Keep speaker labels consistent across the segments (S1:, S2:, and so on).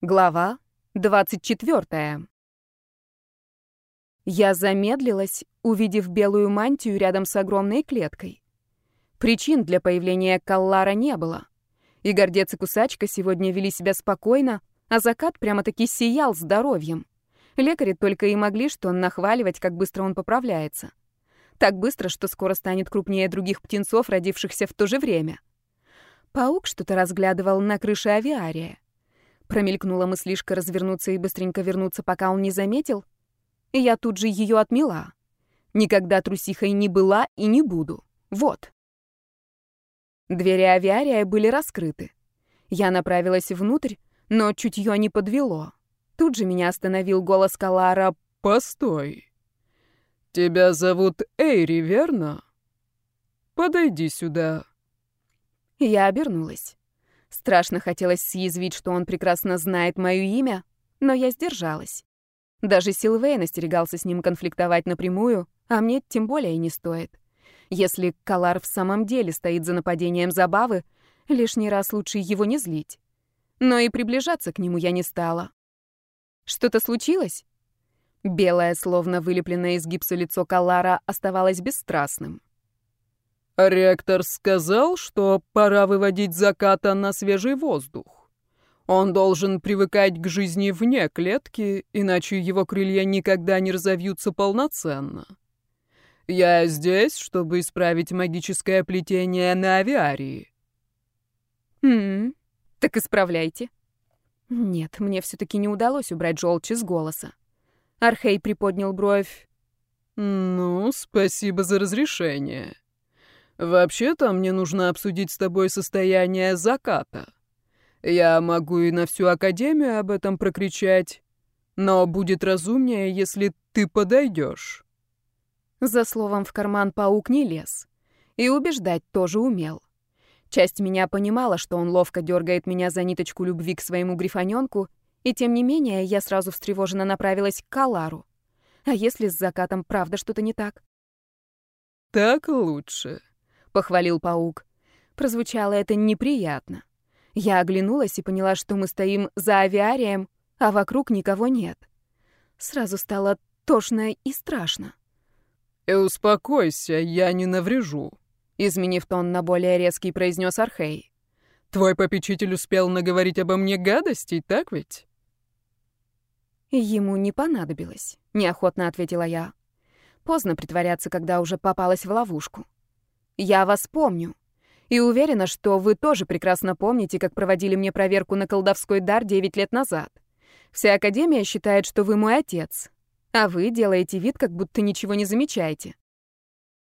S1: Глава 24. Я замедлилась, увидев белую мантию рядом с огромной клеткой. Причин для появления Каллара не было. И гордец и кусачка сегодня вели себя спокойно, а закат прямо-таки сиял здоровьем. Лекари только и могли что нахваливать, как быстро он поправляется. Так быстро, что скоро станет крупнее других птенцов, родившихся в то же время. Паук что-то разглядывал на крыше авиария. Промелькнула мыслишка развернуться и быстренько вернуться, пока он не заметил. И я тут же ее отмела. Никогда трусихой не была и не буду. Вот. Двери авиария были раскрыты. Я направилась внутрь, но чутье не подвело. Тут же меня остановил голос Калара
S2: «Постой! Тебя зовут Эйри, верно? Подойди сюда».
S1: Я обернулась. Страшно хотелось съязвить, что он прекрасно знает мое имя, но я сдержалась. Даже Силвейн остерегался с ним конфликтовать напрямую, а мне тем более не стоит. Если Калар в самом деле стоит за нападением забавы, лишний раз лучше его не злить. Но и приближаться к нему я не стала. Что-то случилось? Белое, словно вылепленное из гипса лицо Калара, оставалось бесстрастным.
S2: Ректор сказал, что пора выводить заката на свежий воздух. Он должен привыкать к жизни вне клетки, иначе его крылья никогда не разовьются полноценно. Я здесь, чтобы исправить магическое плетение на авиарии.
S1: Хм, так исправляйте. Нет, мне все-таки не удалось убрать желчь из голоса. Архей приподнял бровь.
S2: Ну, спасибо за разрешение. «Вообще-то мне нужно обсудить с тобой состояние заката. Я могу и на всю Академию об этом прокричать, но будет разумнее, если ты подойдешь».
S1: За словом в карман паук не лез. И убеждать тоже умел. Часть меня понимала, что он ловко дергает меня за ниточку любви к своему грифоненку, и тем не менее я сразу встревоженно направилась к Калару. А если с закатом правда что-то не так?
S2: «Так лучше», —
S1: похвалил паук. Прозвучало это неприятно. Я оглянулась и поняла, что мы стоим за авиарием, а вокруг никого нет. Сразу стало тошно и страшно.
S2: «И «Э, успокойся, я не наврежу», — изменив тон на более резкий, произнес Архей. «Твой попечитель успел наговорить обо мне гадостей, так ведь?»
S1: «Ему не понадобилось», — неохотно ответила я. Поздно притворяться, когда уже попалась в ловушку. Я вас помню. И уверена, что вы тоже прекрасно помните, как проводили мне проверку на колдовской дар 9 лет назад. Вся Академия считает, что вы мой отец. А вы делаете вид, как будто ничего не замечаете.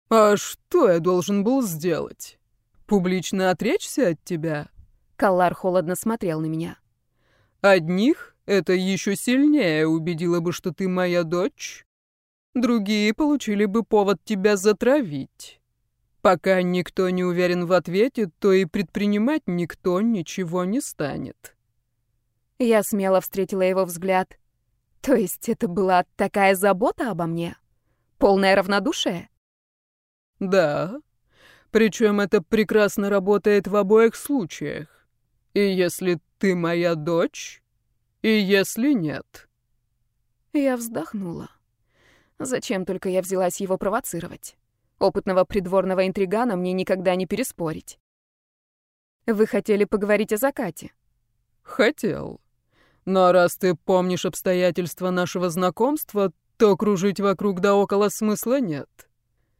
S2: «А что я должен был сделать? Публично отречься от тебя?»
S1: Каллар холодно смотрел на меня.
S2: «Одних это еще сильнее убедило бы, что ты моя дочь. Другие получили бы повод тебя затравить. Пока никто не уверен в ответе, то и предпринимать никто ничего не станет.
S1: Я смело встретила его взгляд. То есть это была такая забота обо мне? Полное равнодушие?
S2: Да. Причем это прекрасно работает в обоих случаях. И если ты моя дочь, и если нет.
S1: Я вздохнула. Зачем только я взялась его провоцировать? Опытного придворного интригана мне никогда не переспорить. Вы хотели поговорить о закате?
S2: Хотел. Но раз ты помнишь обстоятельства нашего знакомства, то кружить вокруг да около смысла нет.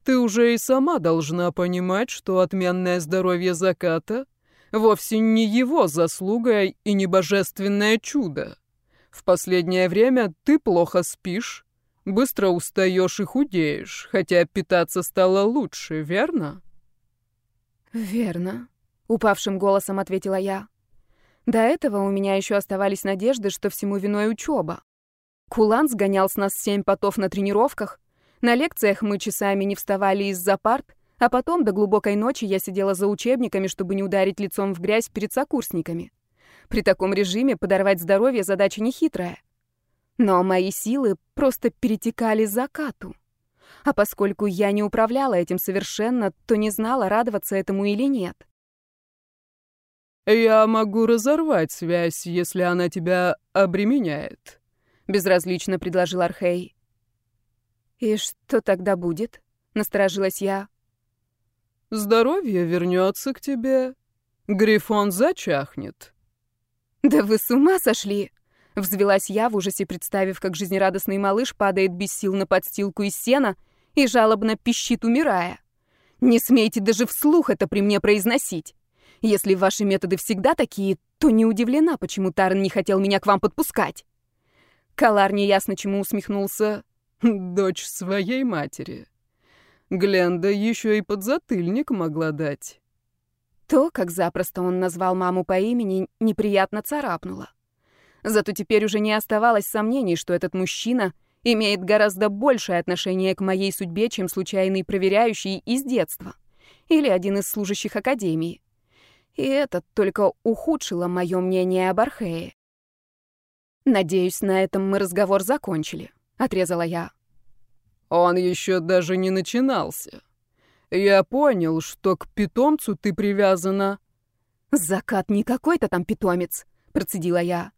S2: Ты уже и сама должна понимать, что отменное здоровье заката вовсе не его заслуга и не божественное чудо. В последнее время ты плохо спишь, Быстро устаешь и худеешь, хотя питаться стало лучше, верно?
S1: Верно, упавшим голосом ответила я. До этого у меня еще оставались надежды, что всему виной учеба. Кулан сгонял с нас семь потов на тренировках. На лекциях мы часами не вставали из-за парт, а потом до глубокой ночи я сидела за учебниками, чтобы не ударить лицом в грязь перед сокурсниками. При таком режиме подорвать здоровье задача нехитрая. Но мои силы просто перетекали закату. А поскольку я не управляла этим совершенно, то не знала, радоваться этому или нет.
S2: Я могу разорвать связь, если она тебя обременяет», — безразлично предложил Архей.
S1: «И что тогда будет?» — насторожилась я.
S2: «Здоровье вернется к тебе. Грифон зачахнет».
S1: «Да вы с ума сошли!» — взвелась я в ужасе, представив, как жизнерадостный малыш падает без сил на подстилку из сена и жалобно пищит, умирая. «Не смейте даже вслух это при мне произносить. Если ваши методы всегда такие, то не удивлена, почему Тарн не хотел меня к вам подпускать». Калар неясно чему усмехнулся.
S2: «Дочь своей матери. Гленда еще и подзатыльник могла дать».
S1: То, как запросто он назвал маму по имени, неприятно царапнуло. Зато теперь уже не оставалось сомнений, что этот мужчина имеет гораздо большее отношение к моей судьбе, чем случайный проверяющий из детства или один из служащих академии. И это только ухудшило мое мнение об Архее. «Надеюсь, на этом мы разговор закончили», — отрезала я.
S2: «Он еще даже не начинался», я понял, что к питомцу ты привязана.
S1: Закат не какой-то там питомец, процедила я.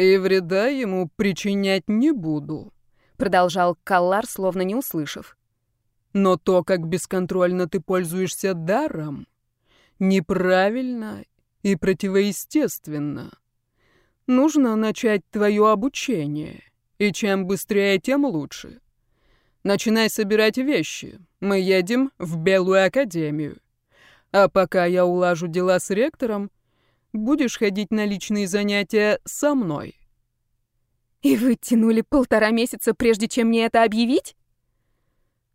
S2: И вреда ему причинять не буду, продолжал Каллар, словно не услышав. Но то, как бесконтрольно ты пользуешься даром, неправильно и противоестественно. Нужно начать твое обучение, и чем быстрее, тем лучше. Начинай собирать вещи. Мы едем в Белую Академию. А пока я улажу дела с ректором, будешь ходить на личные занятия со мной.
S1: И вы тянули полтора месяца, прежде чем мне это объявить?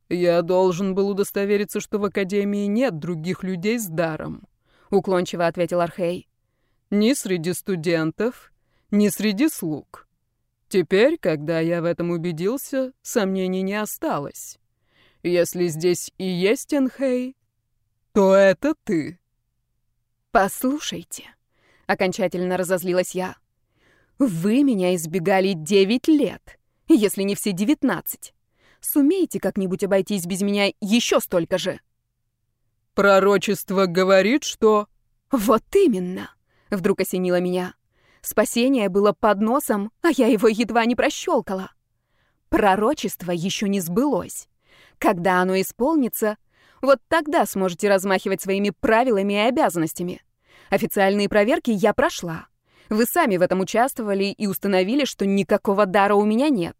S2: Я должен был удостовериться, что в Академии нет других людей с даром, уклончиво ответил Архей. Ни среди студентов, ни среди слуг. Теперь, когда я в этом убедился, сомнений не осталось. Если здесь и есть Энхей, то это ты.
S1: Послушайте, окончательно разозлилась я. Вы меня избегали девять лет, если не все девятнадцать. Сумеете как-нибудь обойтись без меня еще столько же?
S2: Пророчество говорит, что...
S1: Вот именно, вдруг осенило меня. Спасение было под носом, а я его едва не прощелкала. Пророчество еще не сбылось. Когда оно исполнится, вот тогда сможете размахивать своими правилами и обязанностями. Официальные проверки я прошла. Вы сами в этом участвовали и установили, что никакого дара у меня нет.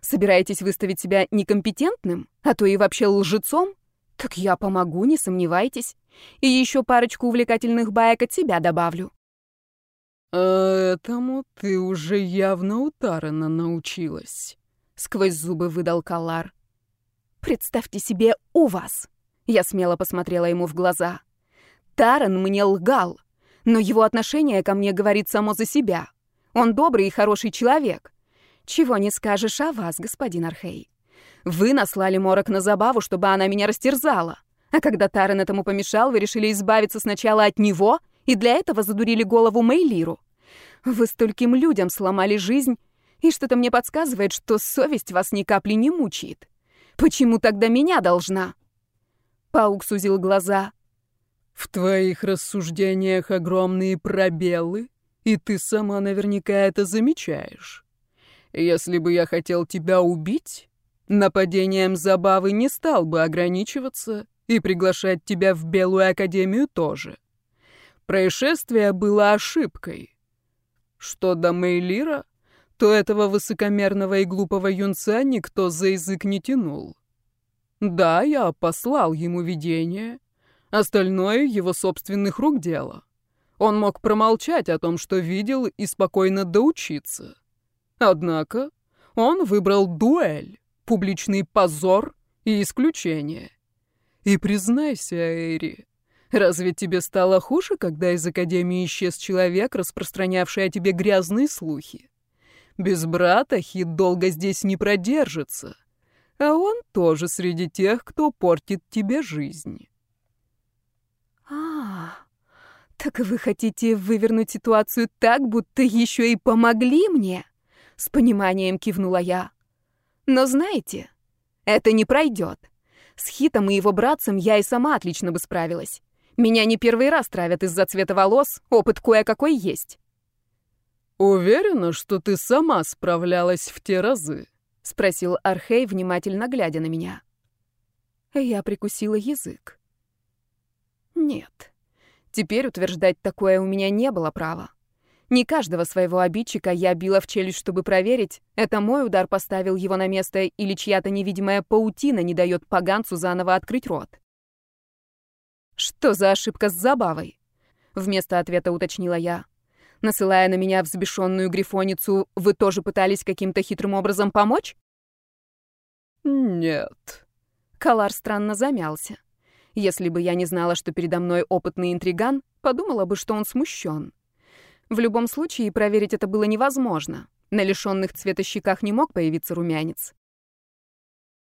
S1: Собираетесь выставить себя некомпетентным, а то и вообще лжецом? Так я помогу, не сомневайтесь. И еще парочку увлекательных баек от себя добавлю.
S2: «А этому ты уже явно у Тарана научилась», — сквозь зубы выдал Калар.
S1: «Представьте себе у вас!» Я смело посмотрела ему в глаза. «Таран мне лгал, но его отношение ко мне говорит само за себя. Он добрый и хороший человек. Чего не скажешь о вас, господин Архей. Вы наслали Морок на забаву, чтобы она меня растерзала. А когда Таран этому помешал, вы решили избавиться сначала от него — и для этого задурили голову Мейлиру. Вы стольким людям сломали жизнь, и что-то мне подсказывает, что совесть вас ни капли не мучает. Почему тогда меня должна?» Паук сузил глаза.
S2: «В твоих рассуждениях огромные пробелы, и ты сама наверняка это замечаешь. Если бы я хотел тебя убить, нападением забавы не стал бы ограничиваться и приглашать тебя в Белую Академию тоже. Происшествие было ошибкой. Что до Мейлира, то этого высокомерного и глупого юнца никто за язык не тянул. Да, я послал ему видение, остальное его собственных рук дело. Он мог промолчать о том, что видел, и спокойно доучиться. Однако он выбрал дуэль, публичный позор и исключение. И признайся, Эйри, Разве тебе стало хуже, когда из Академии исчез человек, распространявший о тебе грязные слухи? Без брата Хит долго здесь не продержится. А он тоже среди тех, кто портит тебе жизнь.
S1: А, так вы хотите вывернуть ситуацию так, будто еще и помогли мне? С пониманием кивнула я. Но знаете, это не пройдет. С Хитом и его братцем я и сама отлично бы справилась. Меня не первый раз травят из-за цвета волос, опыт кое-какой есть.
S2: «Уверена, что ты сама справлялась в те разы?»
S1: — спросил Архей, внимательно глядя на меня. Я прикусила язык. Нет. Теперь утверждать такое у меня не было права. Не каждого своего обидчика я била в челюсть, чтобы проверить, это мой удар поставил его на место или чья-то невидимая паутина не дает поганцу заново открыть рот. Что за ошибка с забавой? Вместо ответа уточнила я. Насылая на меня взбешенную грифоницу, вы тоже пытались каким-то хитрым образом помочь?
S2: Нет.
S1: Калар странно замялся. Если бы я не знала, что передо мной опытный интриган, подумала бы, что он смущен. В любом случае, проверить это было невозможно. На лишенных цвета щеках не мог появиться румянец.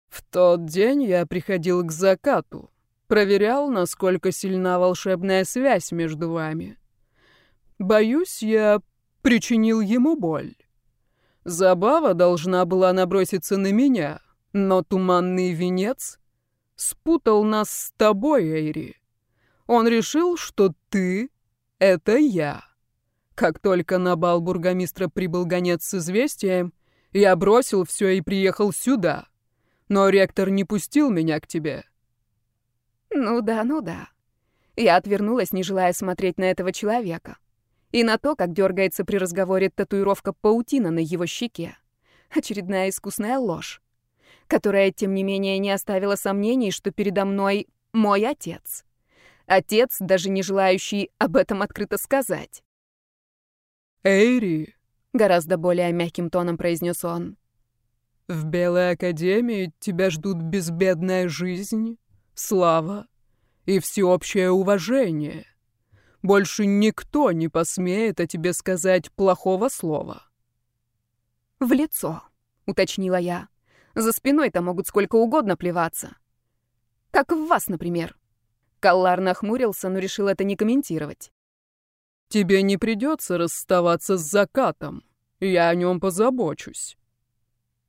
S2: В тот день я приходил к закату, проверял, насколько сильна волшебная связь между вами. Боюсь, я причинил ему боль. Забава должна была наброситься на меня, но туманный венец спутал нас с тобой, Эйри. Он решил, что ты — это я. Как только на бал бургомистра прибыл гонец с известием, я бросил все и приехал сюда. Но ректор не пустил меня к тебе.
S1: Ну да, ну да. Я отвернулась, не желая смотреть на этого человека и на то, как дергается при разговоре татуировка паутина на его щеке. Очередная искусная ложь, которая, тем не менее, не оставила сомнений, что передо мной мой отец. Отец, даже не желающий об этом открыто сказать.
S2: «Эйри», —
S1: гораздо более мягким тоном произнес он, —
S2: «в Белой Академии тебя ждут безбедная жизнь, слава и всеобщее уважение». Больше никто не посмеет о тебе сказать плохого слова.
S1: В лицо, уточнила я. За спиной-то могут сколько угодно плеваться. Как в вас, например. Каллар нахмурился, но решил это не комментировать.
S2: Тебе не придется расставаться с закатом. Я о нем позабочусь.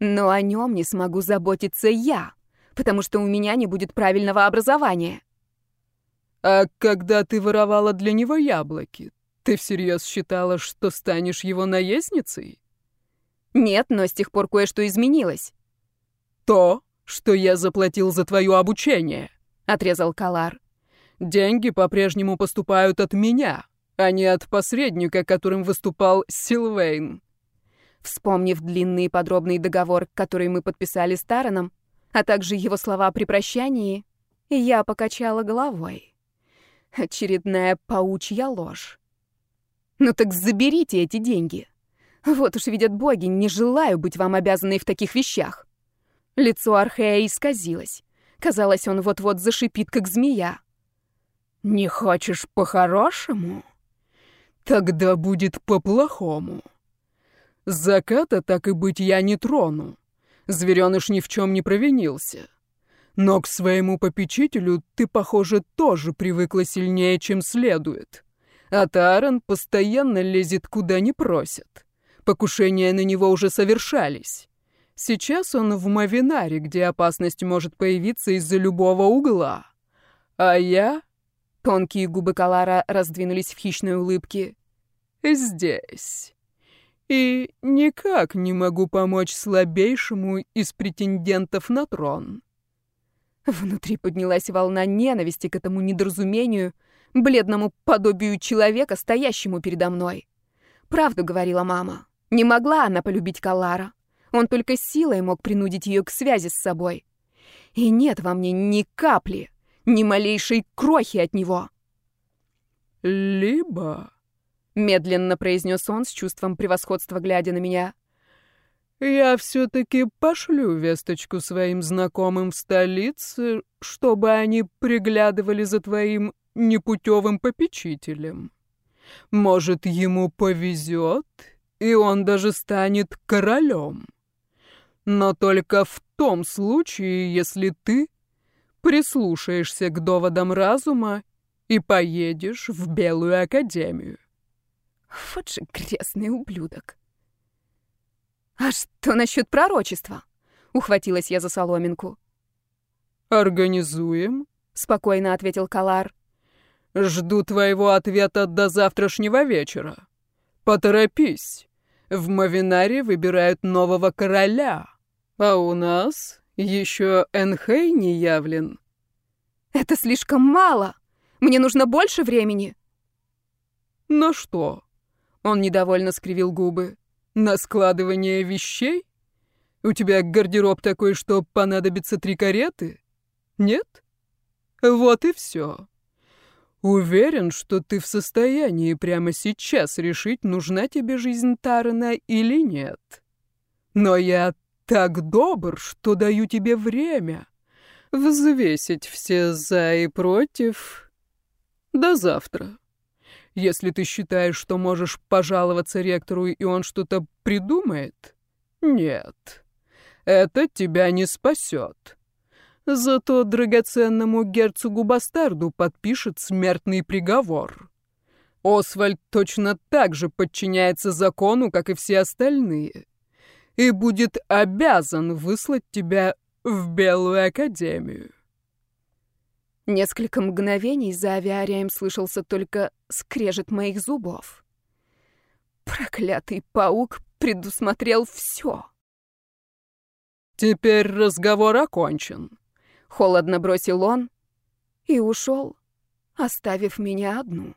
S1: Но о нем не смогу заботиться я, потому что у меня не будет правильного образования.
S2: А когда ты воровала для него яблоки, ты всерьез считала, что станешь его наездницей?
S1: Нет, но с тех пор кое-что изменилось.
S2: То, что я заплатил за твое обучение,
S1: отрезал Калар.
S2: Деньги по-прежнему поступают от меня, а не от посредника, которым выступал Силвейн.
S1: Вспомнив длинный и подробный договор, который мы подписали с Тараном, а также его слова при прощании, я покачала головой. Очередная паучья ложь. Ну так заберите эти деньги. Вот уж видят боги, не желаю быть вам обязанной в таких вещах. Лицо Архея исказилось. Казалось, он вот-вот зашипит, как змея.
S2: «Не хочешь по-хорошему? Тогда будет по-плохому. Заката, так и быть, я не трону. Зверёныш ни в чем не провинился. Но к своему попечителю ты, похоже, тоже привыкла сильнее, чем следует. А Таарон постоянно лезет куда не просят. Покушения на него уже совершались. Сейчас он в Мавинаре, где опасность может появиться из-за любого угла. А я...
S1: Тонкие губы Калара раздвинулись в хищной улыбке.
S2: Здесь. И никак не могу помочь слабейшему из претендентов на трон.
S1: Внутри поднялась волна ненависти к этому недоразумению, бледному подобию человека, стоящему передо мной. Правду говорила мама. Не могла она полюбить Калара. Он только силой мог принудить ее к связи с собой. И нет во мне ни капли, ни малейшей крохи от него.
S2: «Либо...»
S1: — медленно произнес он с чувством превосходства, глядя на меня.
S2: Я все-таки пошлю весточку своим знакомым в столице, чтобы они приглядывали за твоим непутевым попечителем. Может, ему повезет, и он даже станет королем. Но только в том случае, если ты прислушаешься к доводам разума и поедешь в Белую Академию.
S1: Вот же грязный ублюдок. «А что насчет пророчества?» — ухватилась я за соломинку.
S2: «Организуем», —
S1: спокойно ответил Калар. Жду твоего ответа до завтрашнего вечера. Поторопись. В Мавинаре выбирают нового короля. А у нас еще Энхей не явлен.
S3: Это слишком мало. Мне нужно больше времени.
S1: На что? Он недовольно скривил губы. На складывание вещей? У тебя гардероб такой, что понадобится три кареты? Нет? Вот и все. Уверен, что ты в состоянии прямо сейчас решить, нужна тебе жизнь Тарана или нет. Но я так добр, что даю тебе время взвесить все «за» и «против» до завтра. Если ты считаешь, что можешь пожаловаться ректору, и он что-то придумает, нет, это тебя не спасет. Зато драгоценному герцогу-бастарду подпишет смертный приговор. Освальд точно так же подчиняется закону, как и все остальные, и будет обязан выслать тебя в Белую Академию.
S3: Несколько мгновений за авиарием слышался только скрежет моих зубов. Проклятый паук предусмотрел все.
S1: «Теперь разговор окончен»,
S3: Холодно бросил он и ушел, оставив меня одну.